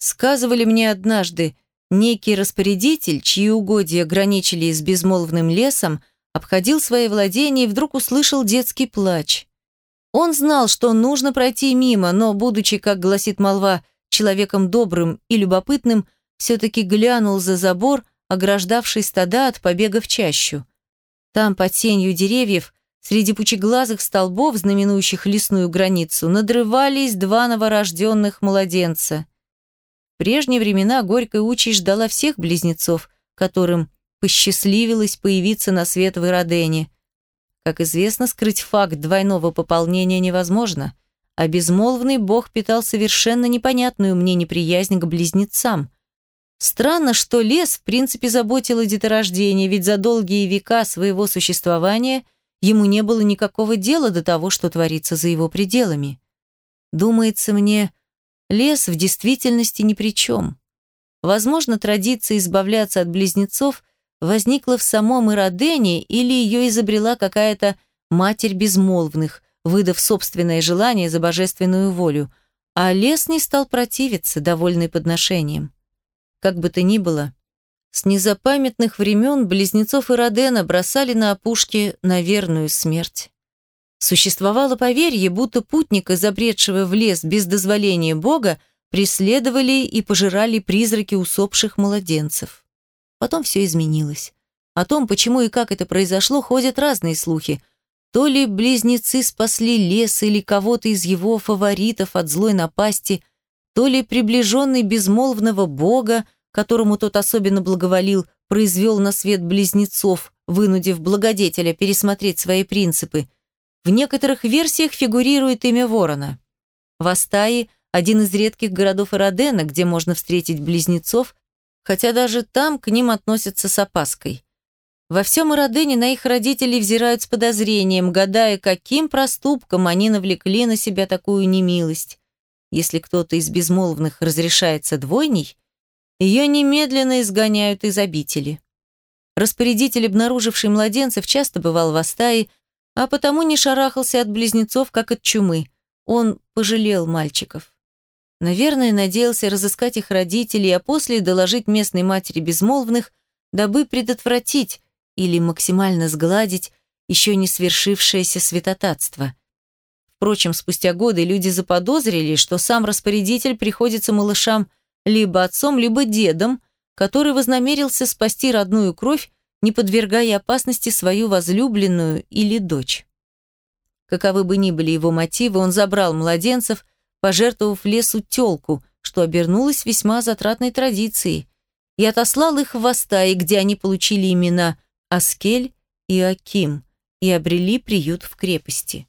Сказывали мне однажды, некий распорядитель, чьи угодья граничили с безмолвным лесом, обходил свои владения и вдруг услышал детский плач. Он знал, что нужно пройти мимо, но, будучи, как гласит молва, человеком добрым и любопытным, все-таки глянул за забор, ограждавший стада от побега в чащу. Там, под сенью деревьев, среди пучеглазых столбов, знаменующих лесную границу, надрывались два новорожденных младенца. Прежние времена горькая участь ждала всех близнецов, которым посчастливилось появиться на свет в Иродене. Как известно, скрыть факт двойного пополнения невозможно, а безмолвный бог питал совершенно непонятную мне неприязнь к близнецам – Странно, что лес в принципе заботил о деторождении, ведь за долгие века своего существования ему не было никакого дела до того, что творится за его пределами. Думается мне, лес в действительности ни при чем. Возможно, традиция избавляться от близнецов возникла в самом Иродене или ее изобрела какая-то матерь безмолвных, выдав собственное желание за божественную волю, а лес не стал противиться, довольный подношением. Как бы то ни было, с незапамятных времен близнецов Иродена бросали на опушке на верную смерть. Существовало поверье, будто путника, забредшего в лес без дозволения Бога, преследовали и пожирали призраки усопших младенцев. Потом все изменилось. О том, почему и как это произошло, ходят разные слухи. То ли близнецы спасли лес или кого-то из его фаворитов от злой напасти, то ли приближенный безмолвного бога, которому тот особенно благоволил, произвел на свет близнецов, вынудив благодетеля пересмотреть свои принципы. В некоторых версиях фигурирует имя Ворона. В Астае – один из редких городов Иродена, где можно встретить близнецов, хотя даже там к ним относятся с опаской. Во всем Иродене на их родителей взирают с подозрением, гадая, каким проступком они навлекли на себя такую немилость. Если кто-то из безмолвных разрешается двойней, ее немедленно изгоняют из обители. Распорядитель, обнаруживший младенцев, часто бывал в Астае, а потому не шарахался от близнецов, как от чумы. Он пожалел мальчиков. Наверное, надеялся разыскать их родителей, а после доложить местной матери безмолвных, дабы предотвратить или максимально сгладить еще не свершившееся святотатство. Впрочем, спустя годы люди заподозрили, что сам распорядитель приходится малышам либо отцом, либо дедом, который вознамерился спасти родную кровь, не подвергая опасности свою возлюбленную или дочь. Каковы бы ни были его мотивы, он забрал младенцев, пожертвовав лесу тёлку, что обернулось весьма затратной традицией, и отослал их в Астаи, где они получили имена Аскель и Аким и обрели приют в крепости.